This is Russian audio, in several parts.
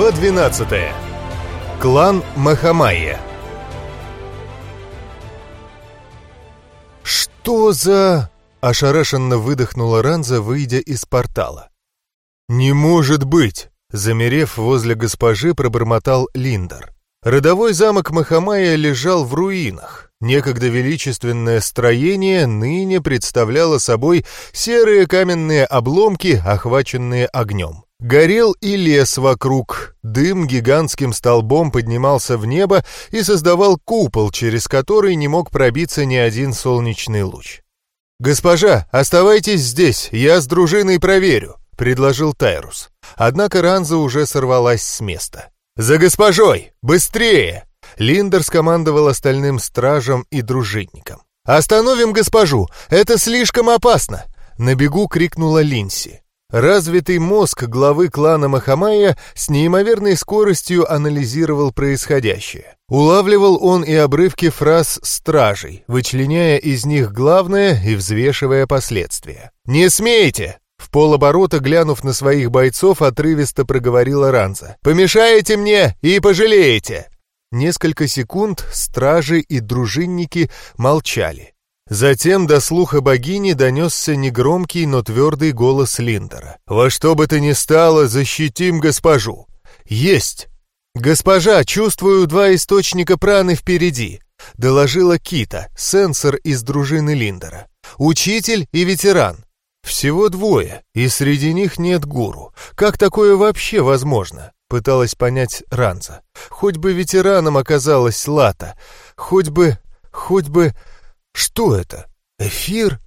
Глава 12. Клан Махамайя. «Что за...» — ошарашенно выдохнула Ранза, выйдя из портала. «Не может быть!» — замерев возле госпожи, пробормотал Линдер. Родовой замок Махамая лежал в руинах. Некогда величественное строение ныне представляло собой серые каменные обломки, охваченные огнем. Горел и лес вокруг, дым гигантским столбом поднимался в небо и создавал купол, через который не мог пробиться ни один солнечный луч. «Госпожа, оставайтесь здесь, я с дружиной проверю», — предложил Тайрус. Однако Ранза уже сорвалась с места. «За госпожой! Быстрее!» Линдер скомандовал остальным стражам и дружинникам. «Остановим госпожу! Это слишком опасно!» На бегу крикнула Линси. Развитый мозг главы клана Махамая с неимоверной скоростью анализировал происходящее. Улавливал он и обрывки фраз стражей, вычленяя из них главное и взвешивая последствия. «Не смейте!» В полоборота, глянув на своих бойцов, отрывисто проговорила Ранза. «Помешаете мне и пожалеете!» Несколько секунд стражи и дружинники молчали. Затем до слуха богини донесся негромкий, но твердый голос Линдера. «Во что бы то ни стало, защитим госпожу!» «Есть!» «Госпожа, чувствую два источника праны впереди», — доложила Кита, сенсор из дружины Линдера. «Учитель и ветеран. Всего двое, и среди них нет гуру. Как такое вообще возможно?» — пыталась понять Ранза. «Хоть бы ветераном оказалась Лата, хоть бы... хоть бы...» Что это? Эфир?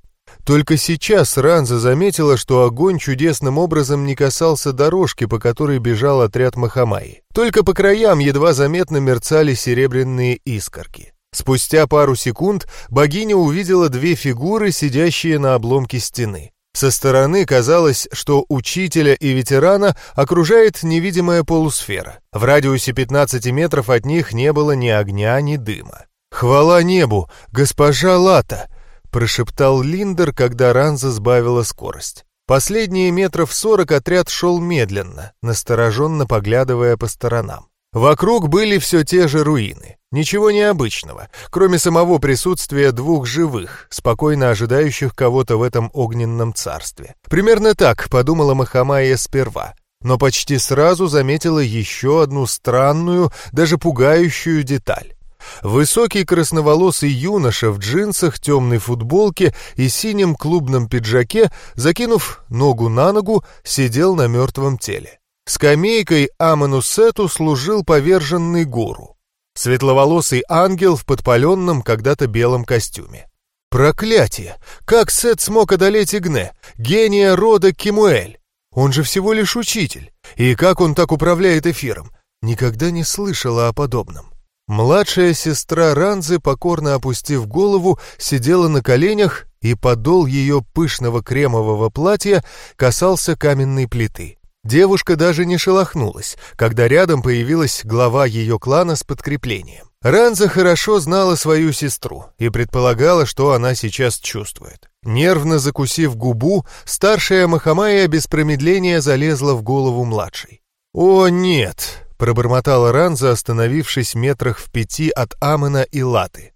Только сейчас Ранза заметила, что огонь чудесным образом не касался дорожки, по которой бежал отряд Махамаи. Только по краям едва заметно мерцали серебряные искорки. Спустя пару секунд богиня увидела две фигуры, сидящие на обломке стены. Со стороны казалось, что учителя и ветерана окружает невидимая полусфера. В радиусе 15 метров от них не было ни огня, ни дыма. «Хвала небу, госпожа Лата!» — прошептал Линдер, когда Ранза сбавила скорость. Последние метров сорок отряд шел медленно, настороженно поглядывая по сторонам. Вокруг были все те же руины. Ничего необычного, кроме самого присутствия двух живых, спокойно ожидающих кого-то в этом огненном царстве. Примерно так подумала Махамая сперва, но почти сразу заметила еще одну странную, даже пугающую деталь. Высокий красноволосый юноша в джинсах, темной футболке и синем клубном пиджаке, закинув ногу на ногу, сидел на мертвом теле. Скамейкой Аману Сету служил поверженный гуру. Светловолосый ангел в подпаленном когда-то белом костюме. Проклятие! Как Сет смог одолеть Игне, гения рода Кимуэль? Он же всего лишь учитель. И как он так управляет эфиром? Никогда не слышала о подобном. Младшая сестра Ранзы, покорно опустив голову, сидела на коленях, и подол ее пышного кремового платья касался каменной плиты. Девушка даже не шелохнулась, когда рядом появилась глава ее клана с подкреплением. Ранза хорошо знала свою сестру и предполагала, что она сейчас чувствует. Нервно закусив губу, старшая Махамая без промедления залезла в голову младшей. «О, нет!» Пробормотала Ранза, остановившись метрах в пяти от Амена и Латы.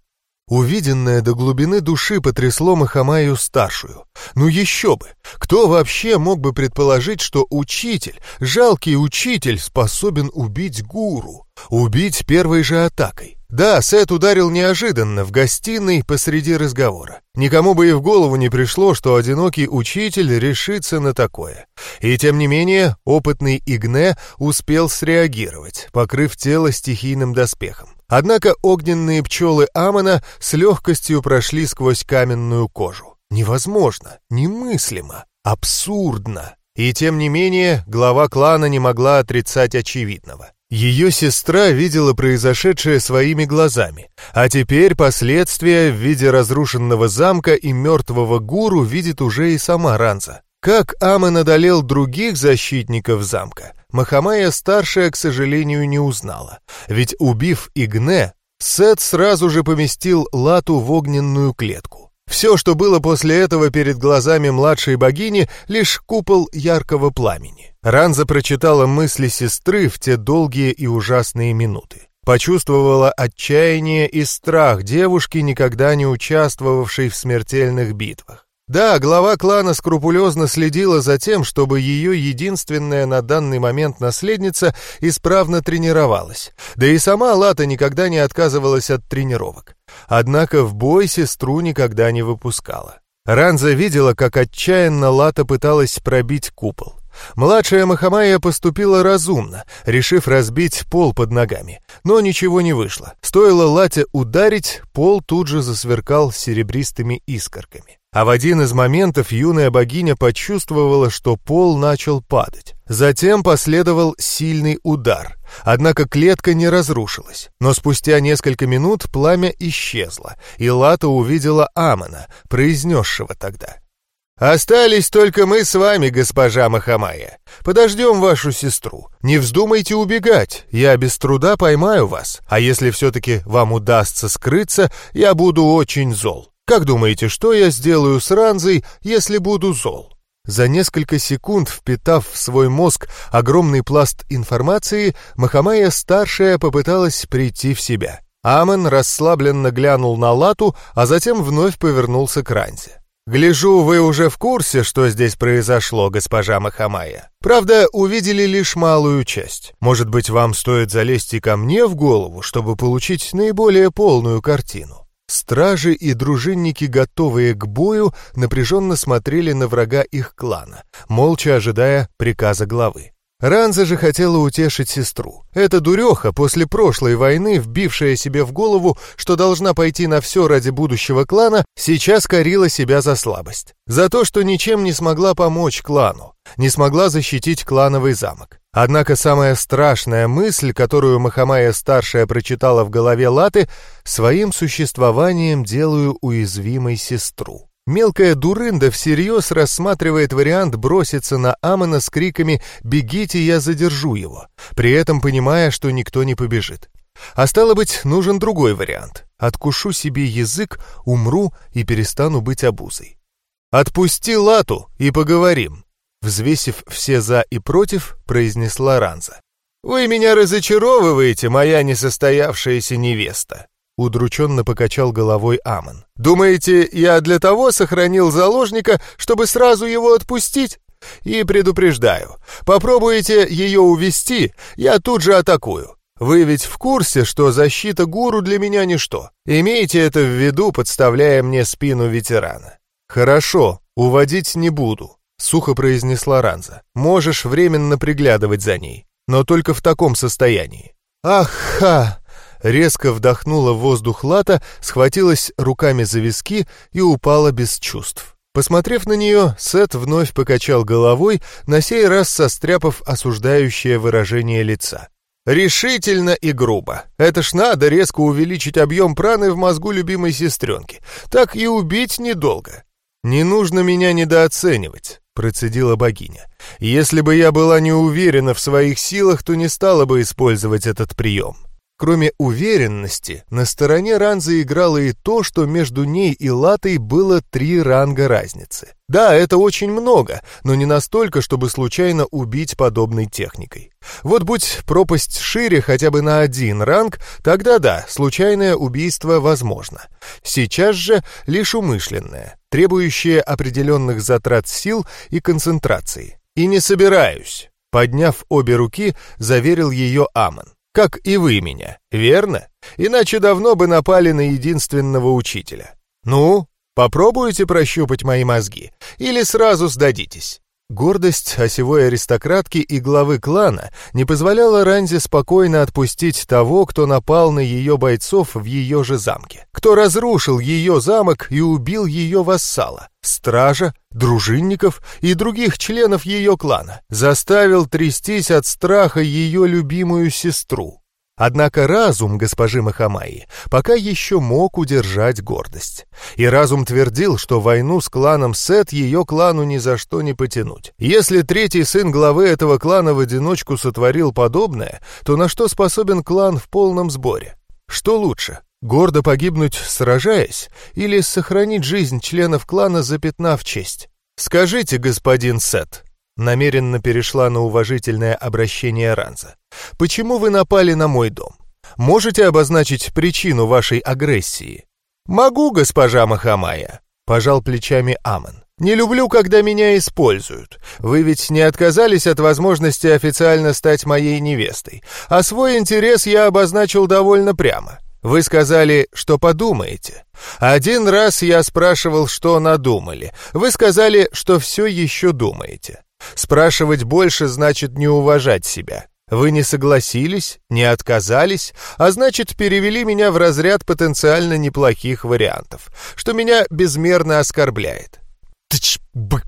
Увиденное до глубины души потрясло Махамаю старшую. Ну еще бы! Кто вообще мог бы предположить, что учитель, жалкий учитель, способен убить гуру? Убить первой же атакой? Да, Сет ударил неожиданно, в гостиной посреди разговора. Никому бы и в голову не пришло, что одинокий учитель решится на такое. И тем не менее, опытный Игне успел среагировать, покрыв тело стихийным доспехом. Однако огненные пчелы Амона с легкостью прошли сквозь каменную кожу. Невозможно, немыслимо, абсурдно. И тем не менее, глава клана не могла отрицать очевидного. Ее сестра видела произошедшее своими глазами, а теперь последствия в виде разрушенного замка и мертвого гуру видит уже и сама Ранза. Как Амон одолел других защитников замка, Махамая-старшая, к сожалению, не узнала. Ведь, убив Игне, Сет сразу же поместил Лату в огненную клетку. Все, что было после этого перед глазами младшей богини, лишь купол яркого пламени. Ранза прочитала мысли сестры в те долгие и ужасные минуты. Почувствовала отчаяние и страх девушки, никогда не участвовавшей в смертельных битвах. Да, глава клана скрупулезно следила за тем, чтобы ее единственная на данный момент наследница исправно тренировалась. Да и сама Лата никогда не отказывалась от тренировок. Однако в бой сестру никогда не выпускала. Ранза видела, как отчаянно Лата пыталась пробить купол. Младшая Махамая поступила разумно, решив разбить пол под ногами. Но ничего не вышло. Стоило Лате ударить, пол тут же засверкал серебристыми искорками. А в один из моментов юная богиня почувствовала, что пол начал падать. Затем последовал сильный удар. Однако клетка не разрушилась. Но спустя несколько минут пламя исчезло, и Лата увидела Амона, произнесшего тогда. «Остались только мы с вами, госпожа Махамая. Подождем вашу сестру. Не вздумайте убегать, я без труда поймаю вас. А если все-таки вам удастся скрыться, я буду очень зол. Как думаете, что я сделаю с Ранзой, если буду зол? За несколько секунд, впитав в свой мозг огромный пласт информации, Махамая-старшая попыталась прийти в себя. Амон расслабленно глянул на Лату, а затем вновь повернулся к Ранзе. «Гляжу, вы уже в курсе, что здесь произошло, госпожа Махамая. Правда, увидели лишь малую часть. Может быть, вам стоит залезть и ко мне в голову, чтобы получить наиболее полную картину?» Стражи и дружинники, готовые к бою, напряженно смотрели на врага их клана, молча ожидая приказа главы. Ранза же хотела утешить сестру. Эта дуреха, после прошлой войны, вбившая себе в голову, что должна пойти на все ради будущего клана, сейчас корила себя за слабость. За то, что ничем не смогла помочь клану, не смогла защитить клановый замок. Однако самая страшная мысль, которую Махамая-старшая прочитала в голове Латы, своим существованием делаю уязвимой сестру. Мелкая дурында всерьез рассматривает вариант броситься на Амона с криками «Бегите, я задержу его», при этом понимая, что никто не побежит. А стало быть, нужен другой вариант. Откушу себе язык, умру и перестану быть обузой. «Отпусти Лату и поговорим», — взвесив все «за» и «против», произнесла Ранза. «Вы меня разочаровываете, моя несостоявшаяся невеста», Удрученно покачал головой Амон. «Думаете, я для того сохранил заложника, чтобы сразу его отпустить? И предупреждаю, попробуете ее увести, я тут же атакую. Вы ведь в курсе, что защита гуру для меня ничто. Имейте это в виду, подставляя мне спину ветерана». «Хорошо, уводить не буду», — сухо произнесла Ранза. «Можешь временно приглядывать за ней, но только в таком состоянии». «Ах-ха!» резко вдохнула воздух лата, схватилась руками за виски и упала без чувств. Посмотрев на нее, Сет вновь покачал головой, на сей раз состряпав осуждающее выражение лица. Решительно и грубо. Это ж надо резко увеличить объем праны в мозгу любимой сестренки. Так и убить недолго. «Не нужно меня недооценивать», — процедила богиня. «Если бы я была не уверена в своих силах, то не стала бы использовать этот прием. Кроме уверенности, на стороне Ранзы играло и то, что между ней и Латой было три ранга разницы. Да, это очень много, но не настолько, чтобы случайно убить подобной техникой. Вот будь пропасть шире хотя бы на один ранг, тогда да, случайное убийство возможно. Сейчас же лишь умышленное, требующее определенных затрат сил и концентрации. И не собираюсь. Подняв обе руки, заверил ее Амон как и вы меня, верно? Иначе давно бы напали на единственного учителя. Ну, попробуйте прощупать мои мозги, или сразу сдадитесь. Гордость осевой аристократки и главы клана не позволяла Ранзе спокойно отпустить того, кто напал на ее бойцов в ее же замке, кто разрушил ее замок и убил ее вассала, стража, дружинников и других членов ее клана, заставил трястись от страха ее любимую сестру. Однако разум госпожи Махамаи пока еще мог удержать гордость. И разум твердил, что войну с кланом Сет ее клану ни за что не потянуть. Если третий сын главы этого клана в одиночку сотворил подобное, то на что способен клан в полном сборе? Что лучше, Гордо погибнуть, сражаясь, или сохранить жизнь членов клана, запятнав честь? Скажите, господин Сет, намеренно перешла на уважительное обращение Ранза, почему вы напали на мой дом? Можете обозначить причину вашей агрессии? Могу, госпожа Махамая, пожал плечами Амон. Не люблю, когда меня используют. Вы ведь не отказались от возможности официально стать моей невестой, а свой интерес я обозначил довольно прямо. Вы сказали, что подумаете. Один раз я спрашивал, что надумали. Вы сказали, что все еще думаете. Спрашивать больше значит не уважать себя. Вы не согласились, не отказались, а значит, перевели меня в разряд потенциально неплохих вариантов, что меня безмерно оскорбляет. Тч, б...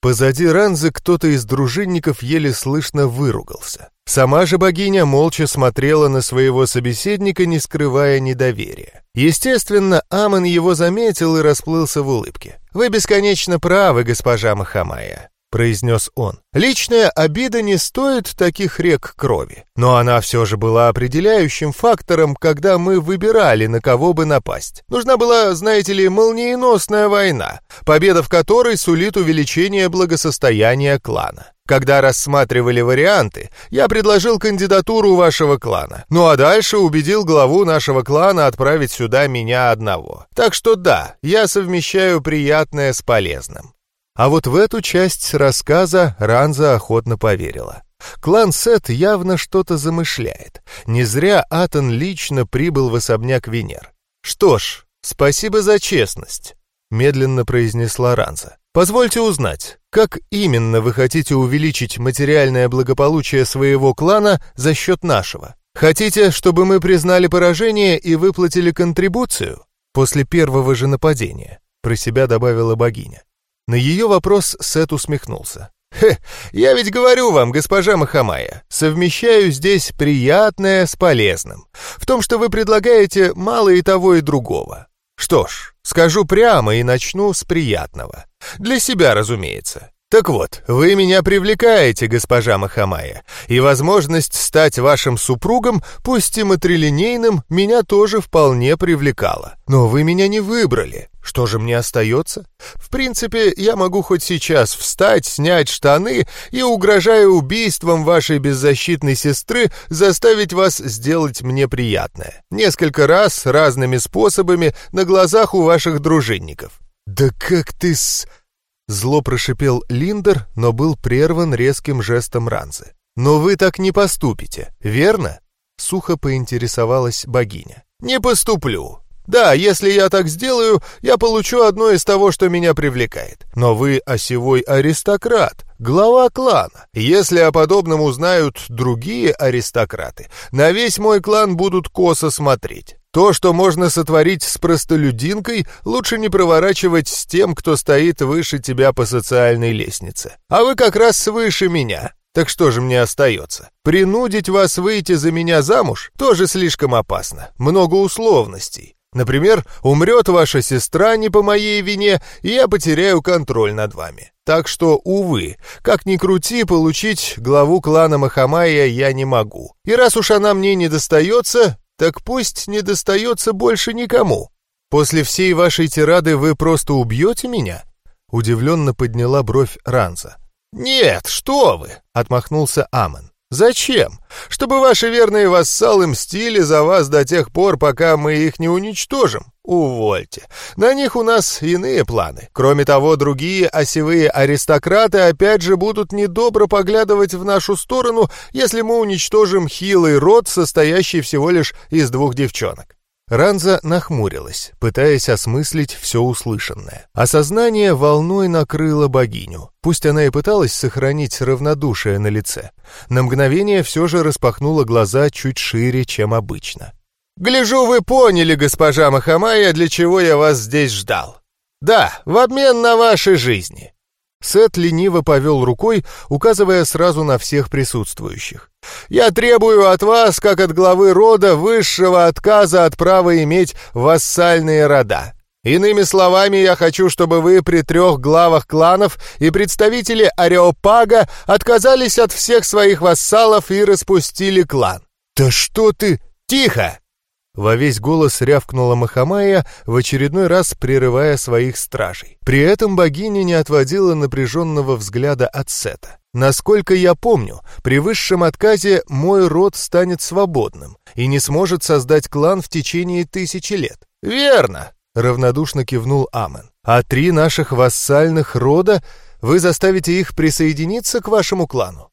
Позади Ранзы кто-то из дружинников еле слышно выругался. Сама же богиня молча смотрела на своего собеседника, не скрывая недоверия. Естественно, Амон его заметил и расплылся в улыбке. «Вы бесконечно правы, госпожа Махамая. — произнес он. «Личная обида не стоит таких рек крови, но она все же была определяющим фактором, когда мы выбирали, на кого бы напасть. Нужна была, знаете ли, молниеносная война, победа в которой сулит увеличение благосостояния клана. Когда рассматривали варианты, я предложил кандидатуру вашего клана. Ну а дальше убедил главу нашего клана отправить сюда меня одного. Так что да, я совмещаю приятное с полезным. А вот в эту часть рассказа Ранза охотно поверила. Клан Сет явно что-то замышляет. Не зря Атон лично прибыл в особняк Венер. «Что ж, спасибо за честность», — медленно произнесла Ранза. «Позвольте узнать, как именно вы хотите увеличить материальное благополучие своего клана за счет нашего? Хотите, чтобы мы признали поражение и выплатили контрибуцию после первого же нападения?» Про себя добавила богиня. На ее вопрос Сет усмехнулся. «Хе, я ведь говорю вам, госпожа Махамая, совмещаю здесь приятное с полезным. В том, что вы предлагаете, мало и того, и другого. Что ж, скажу прямо и начну с приятного. Для себя, разумеется. Так вот, вы меня привлекаете, госпожа Махамая, и возможность стать вашим супругом, пусть и матрилинейным, меня тоже вполне привлекала. Но вы меня не выбрали. Что же мне остается? В принципе, я могу хоть сейчас встать, снять штаны и, угрожая убийством вашей беззащитной сестры, заставить вас сделать мне приятное. Несколько раз, разными способами, на глазах у ваших дружинников. «Да как ты с...» Зло прошипел Линдер, но был прерван резким жестом Ранзы. «Но вы так не поступите, верно?» Сухо поинтересовалась богиня. «Не поступлю. Да, если я так сделаю, я получу одно из того, что меня привлекает. Но вы осевой аристократ, глава клана. Если о подобном узнают другие аристократы, на весь мой клан будут косо смотреть. То, что можно сотворить с простолюдинкой, лучше не проворачивать с тем, кто стоит выше тебя по социальной лестнице. А вы как раз выше меня. Так что же мне остается? Принудить вас выйти за меня замуж тоже слишком опасно. Много условностей. Например, умрет ваша сестра не по моей вине, и я потеряю контроль над вами. Так что, увы, как ни крути, получить главу клана Махамая я не могу. И раз уж она мне не достается, так пусть не достается больше никому. После всей вашей тирады вы просто убьете меня?» Удивленно подняла бровь Ранза. «Нет, что вы!» — отмахнулся Амон. «Зачем? Чтобы ваши верные вассалы мстили за вас до тех пор, пока мы их не уничтожим? Увольте. На них у нас иные планы. Кроме того, другие осевые аристократы опять же будут недобро поглядывать в нашу сторону, если мы уничтожим хилый род, состоящий всего лишь из двух девчонок. Ранза нахмурилась, пытаясь осмыслить все услышанное. Осознание волной накрыло богиню. Пусть она и пыталась сохранить равнодушие на лице. На мгновение все же распахнула глаза чуть шире, чем обычно. «Гляжу, вы поняли, госпожа Махамая, для чего я вас здесь ждал. Да, в обмен на ваши жизни». Сет лениво повел рукой, указывая сразу на всех присутствующих. «Я требую от вас, как от главы рода, высшего отказа от права иметь вассальные рода. Иными словами, я хочу, чтобы вы при трех главах кланов и представители Ареопага отказались от всех своих вассалов и распустили клан». «Да что ты...» «Тихо!» Во весь голос рявкнула Махамая, в очередной раз прерывая своих стражей. При этом богиня не отводила напряженного взгляда от Сета. «Насколько я помню, при высшем отказе мой род станет свободным и не сможет создать клан в течение тысячи лет». «Верно!» — равнодушно кивнул Амен. «А три наших вассальных рода, вы заставите их присоединиться к вашему клану?»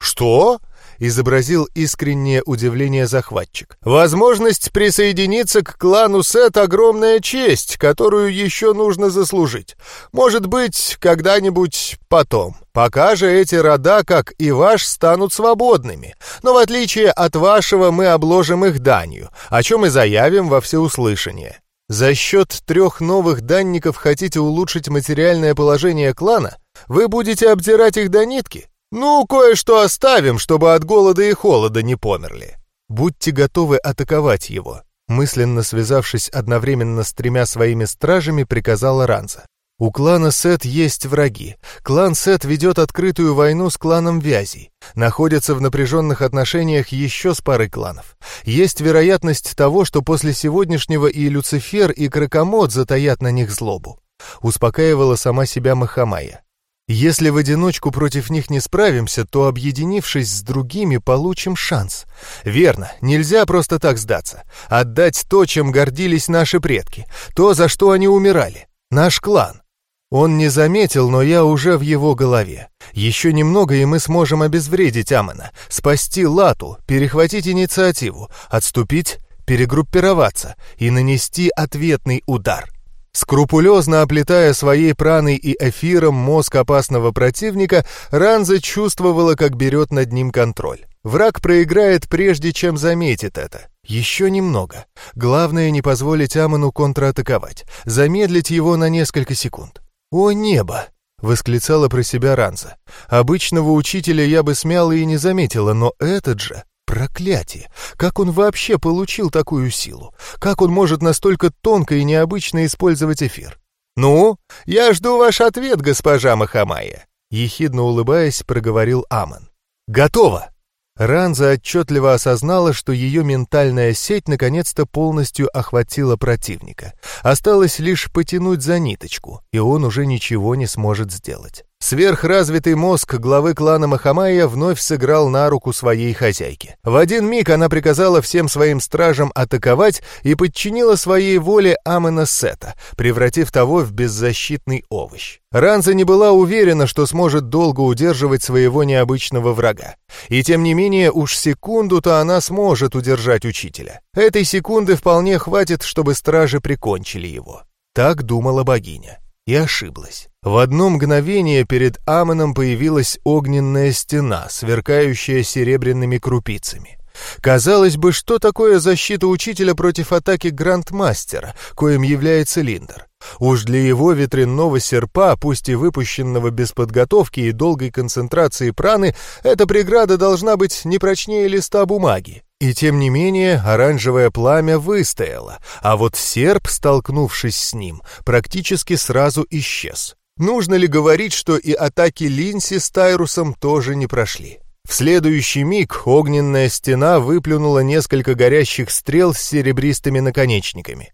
«Что?» Изобразил искреннее удивление захватчик. «Возможность присоединиться к клану Сет — огромная честь, которую еще нужно заслужить. Может быть, когда-нибудь потом. Пока же эти рода, как и ваш, станут свободными. Но в отличие от вашего мы обложим их данью, о чем и заявим во всеуслышание. За счет трех новых данников хотите улучшить материальное положение клана? Вы будете обдирать их до нитки? «Ну, кое-что оставим, чтобы от голода и холода не померли. Будьте готовы атаковать его», мысленно связавшись одновременно с тремя своими стражами, приказала Ранза. У клана Сет есть враги. Клан Сет ведет открытую войну с кланом Вязей. Находится в напряженных отношениях еще с парой кланов. Есть вероятность того, что после сегодняшнего и Люцифер, и Кракомот затаят на них злобу. Успокаивала сама себя Махамая. Если в одиночку против них не справимся, то, объединившись с другими, получим шанс. Верно, нельзя просто так сдаться. Отдать то, чем гордились наши предки, то, за что они умирали. Наш клан. Он не заметил, но я уже в его голове. Еще немного, и мы сможем обезвредить Амона, спасти Лату, перехватить инициативу, отступить, перегруппироваться и нанести ответный удар. Скрупулезно оплетая своей праной и эфиром мозг опасного противника, Ранза чувствовала, как берет над ним контроль. Враг проиграет, прежде чем заметит это. Еще немного. Главное не позволить Амону контратаковать, замедлить его на несколько секунд. «О небо!» — восклицала про себя Ранза. «Обычного учителя я бы смяла и не заметила, но этот же Проклятие! Как он вообще получил такую силу? Как он может настолько тонко и необычно использовать эфир? «Ну, я жду ваш ответ, госпожа Махамая», — ехидно улыбаясь, проговорил Аман. «Готово!» Ранза отчетливо осознала, что ее ментальная сеть наконец-то полностью охватила противника. Осталось лишь потянуть за ниточку, и он уже ничего не сможет сделать. Сверхразвитый мозг главы клана Махамая вновь сыграл на руку своей хозяйке. В один миг она приказала всем своим стражам атаковать и подчинила своей воле Амена Сета, превратив того в беззащитный овощ. Ранза не была уверена, что сможет долго удерживать своего необычного врага. И тем не менее, уж секунду-то она сможет удержать учителя. Этой секунды вполне хватит, чтобы стражи прикончили его. Так думала богиня и ошиблась. В одно мгновение перед Амоном появилась огненная стена, сверкающая серебряными крупицами. Казалось бы, что такое защита учителя против атаки Грандмастера, коим является Линдер? Уж для его ветряного серпа, пусть и выпущенного без подготовки и долгой концентрации праны, эта преграда должна быть не прочнее листа бумаги. И тем не менее оранжевое пламя выстояло, а вот серп, столкнувшись с ним, практически сразу исчез. Нужно ли говорить, что и атаки Линси с Тайрусом тоже не прошли? В следующий миг огненная стена выплюнула несколько горящих стрел с серебристыми наконечниками.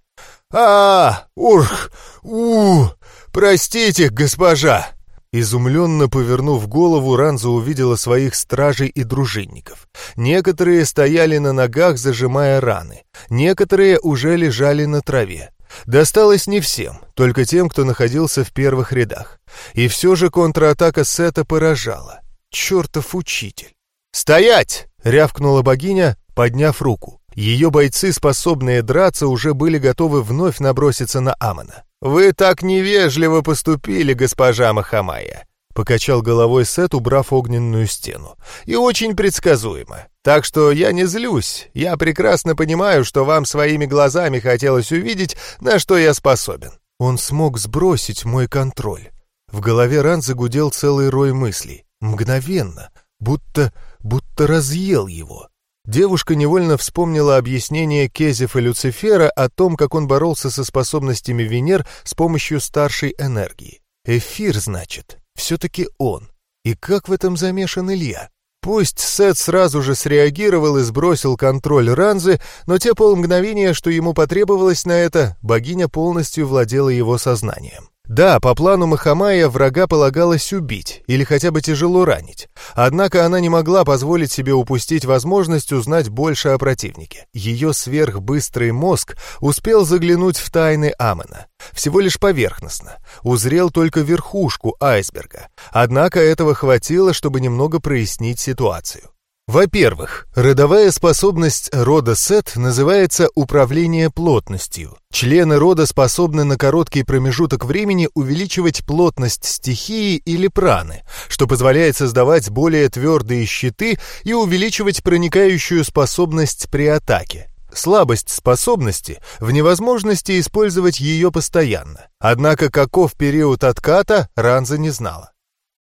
а, Урх! у Простите, госпожа!» Изумленно повернув голову, Ранза увидела своих стражей и дружинников. Некоторые стояли на ногах, зажимая раны. Некоторые уже лежали на траве. Досталось не всем, только тем, кто находился в первых рядах. И все же контратака Сета поражала. Чертов учитель! «Стоять!» — рявкнула богиня, подняв руку. Ее бойцы, способные драться, уже были готовы вновь наброситься на Амона. «Вы так невежливо поступили, госпожа Махамая!» Покачал головой Сет, убрав огненную стену. «И очень предсказуемо. Так что я не злюсь. Я прекрасно понимаю, что вам своими глазами хотелось увидеть, на что я способен». Он смог сбросить мой контроль. В голове Ран загудел целый рой мыслей. Мгновенно, будто, будто разъел его. Девушка невольно вспомнила объяснение Кезефа Люцифера о том, как он боролся со способностями Венер с помощью старшей энергии. Эфир, значит, все-таки он. И как в этом замешан Илья? Пусть Сет сразу же среагировал и сбросил контроль Ранзы, но те полмгновения, что ему потребовалось на это, богиня полностью владела его сознанием. Да, по плану Махамая врага полагалось убить или хотя бы тяжело ранить. Однако она не могла позволить себе упустить возможность узнать больше о противнике. Ее сверхбыстрый мозг успел заглянуть в тайны Амена. Всего лишь поверхностно. Узрел только верхушку айсберга. Однако этого хватило, чтобы немного прояснить ситуацию. Во-первых, родовая способность рода Сет называется управление плотностью. Члены рода способны на короткий промежуток времени увеличивать плотность стихии или праны, что позволяет создавать более твердые щиты и увеличивать проникающую способность при атаке. Слабость способности в невозможности использовать ее постоянно. Однако каков период отката, Ранза не знала.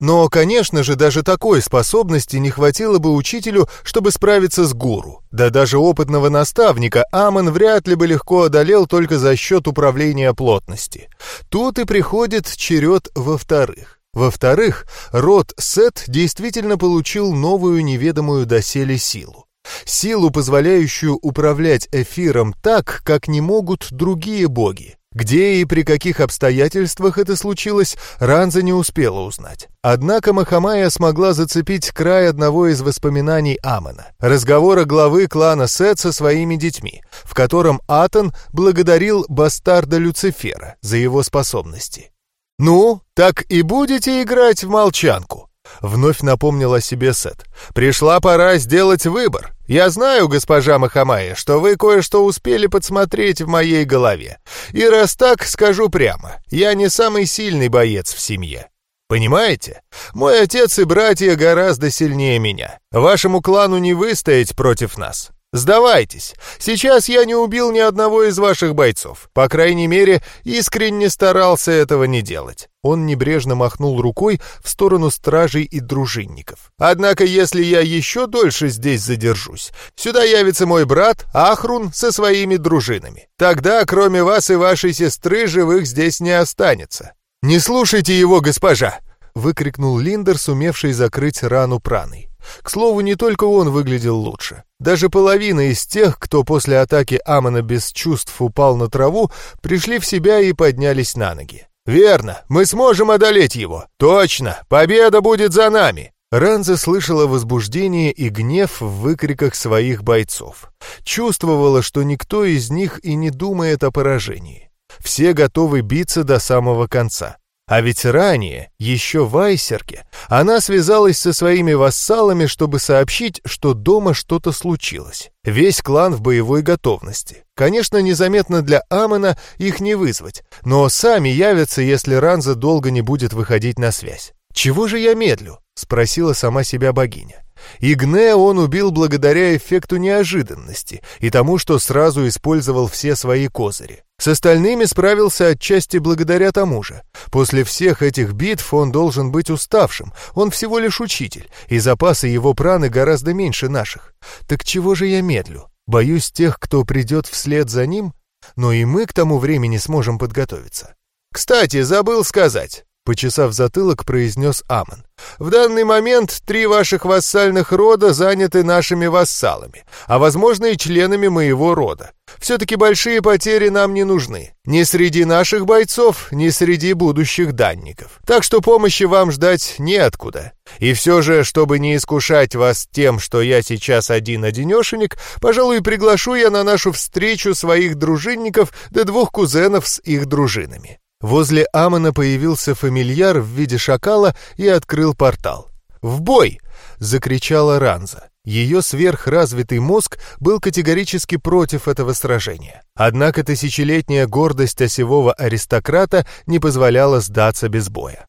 Но, конечно же, даже такой способности не хватило бы учителю, чтобы справиться с гуру. Да даже опытного наставника Амон вряд ли бы легко одолел только за счет управления плотности. Тут и приходит черед во-вторых. Во-вторых, род Сет действительно получил новую неведомую доселе силу. Силу, позволяющую управлять эфиром так, как не могут другие боги. Где и при каких обстоятельствах это случилось, Ранза не успела узнать. Однако Махамая смогла зацепить край одного из воспоминаний Амона. Разговора главы клана Сет со своими детьми, в котором Атон благодарил бастарда Люцифера за его способности. «Ну, так и будете играть в молчанку?» Вновь напомнил о себе Сет. «Пришла пора сделать выбор. Я знаю, госпожа Махамая, что вы кое-что успели подсмотреть в моей голове. И раз так, скажу прямо, я не самый сильный боец в семье. Понимаете? Мой отец и братья гораздо сильнее меня. Вашему клану не выстоять против нас. «Сдавайтесь! Сейчас я не убил ни одного из ваших бойцов. По крайней мере, искренне старался этого не делать». Он небрежно махнул рукой в сторону стражей и дружинников. «Однако, если я еще дольше здесь задержусь, сюда явится мой брат Ахрун со своими дружинами. Тогда, кроме вас и вашей сестры, живых здесь не останется. Не слушайте его, госпожа!» — выкрикнул Линдер, сумевший закрыть рану праной. К слову, не только он выглядел лучше. Даже половина из тех, кто после атаки Амона без чувств упал на траву, пришли в себя и поднялись на ноги. «Верно, мы сможем одолеть его! Точно! Победа будет за нами!» Ранза слышала возбуждение и гнев в выкриках своих бойцов. Чувствовала, что никто из них и не думает о поражении. Все готовы биться до самого конца. А ведь ранее, еще в Айсерке, она связалась со своими вассалами, чтобы сообщить, что дома что-то случилось. Весь клан в боевой готовности. Конечно, незаметно для Амона их не вызвать, но сами явятся, если Ранза долго не будет выходить на связь. «Чего же я медлю?» — спросила сама себя богиня. Игне он убил благодаря эффекту неожиданности и тому, что сразу использовал все свои козыри. С остальными справился отчасти благодаря тому же. После всех этих битв он должен быть уставшим, он всего лишь учитель, и запасы его праны гораздо меньше наших. Так чего же я медлю? Боюсь тех, кто придет вслед за ним? Но и мы к тому времени сможем подготовиться. Кстати, забыл сказать. Почесав затылок, произнес Амон. «В данный момент три ваших вассальных рода заняты нашими вассалами, а, возможно, и членами моего рода. Все-таки большие потери нам не нужны. Ни среди наших бойцов, ни среди будущих данников. Так что помощи вам ждать неоткуда. И все же, чтобы не искушать вас тем, что я сейчас один-одинешенек, пожалуй, приглашу я на нашу встречу своих дружинников до двух кузенов с их дружинами. Возле Амона появился фамильяр в виде шакала и открыл портал. «В бой!» — закричала Ранза. Ее сверхразвитый мозг был категорически против этого сражения. Однако тысячелетняя гордость осевого аристократа не позволяла сдаться без боя.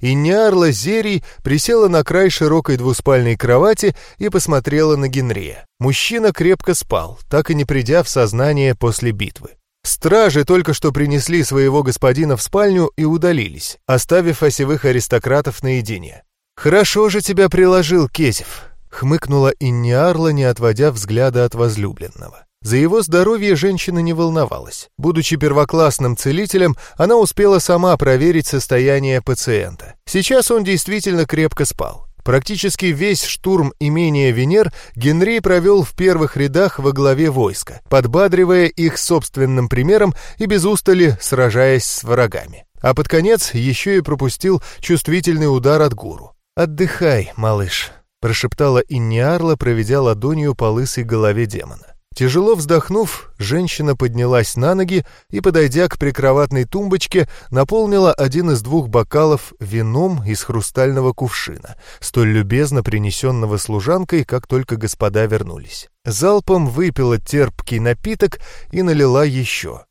Иньярла Зерий присела на край широкой двуспальной кровати и посмотрела на Генрия. Мужчина крепко спал, так и не придя в сознание после битвы. Стражи только что принесли своего господина в спальню и удалились, оставив осевых аристократов наедине. «Хорошо же тебя приложил Кезев», — хмыкнула Инниарла, не отводя взгляда от возлюбленного. За его здоровье женщина не волновалась. Будучи первоклассным целителем, она успела сама проверить состояние пациента. Сейчас он действительно крепко спал. Практически весь штурм имения Венер Генри провел в первых рядах во главе войска, подбадривая их собственным примером и без устали сражаясь с врагами. А под конец еще и пропустил чувствительный удар от гуру. «Отдыхай, малыш», — прошептала Инниарла, проведя ладонью по лысой голове демона. Тяжело вздохнув, женщина поднялась на ноги и, подойдя к прикроватной тумбочке, наполнила один из двух бокалов вином из хрустального кувшина, столь любезно принесенного служанкой, как только господа вернулись. Залпом выпила терпкий напиток и налила еще.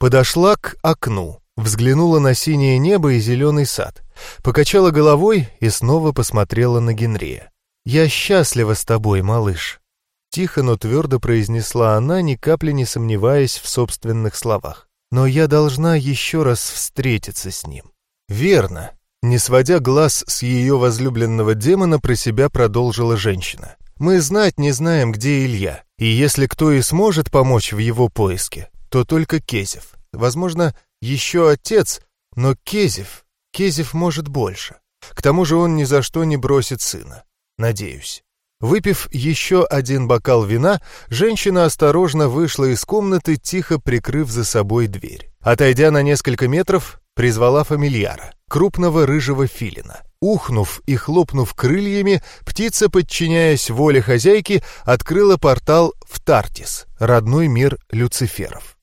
Подошла к окну, взглянула на синее небо и зеленый сад, покачала головой и снова посмотрела на Генрия. «Я счастлива с тобой, малыш», Тихо, но твердо произнесла она, ни капли не сомневаясь в собственных словах. «Но я должна еще раз встретиться с ним». «Верно», — не сводя глаз с ее возлюбленного демона, про себя продолжила женщина. «Мы знать не знаем, где Илья, и если кто и сможет помочь в его поиске, то только Кезев. Возможно, еще отец, но Кезев, Кезев может больше. К тому же он ни за что не бросит сына. Надеюсь». Выпив еще один бокал вина, женщина осторожно вышла из комнаты, тихо прикрыв за собой дверь. Отойдя на несколько метров, призвала фамильяра, крупного рыжего филина. Ухнув и хлопнув крыльями, птица, подчиняясь воле хозяйки, открыла портал в Тартис, родной мир Люциферов.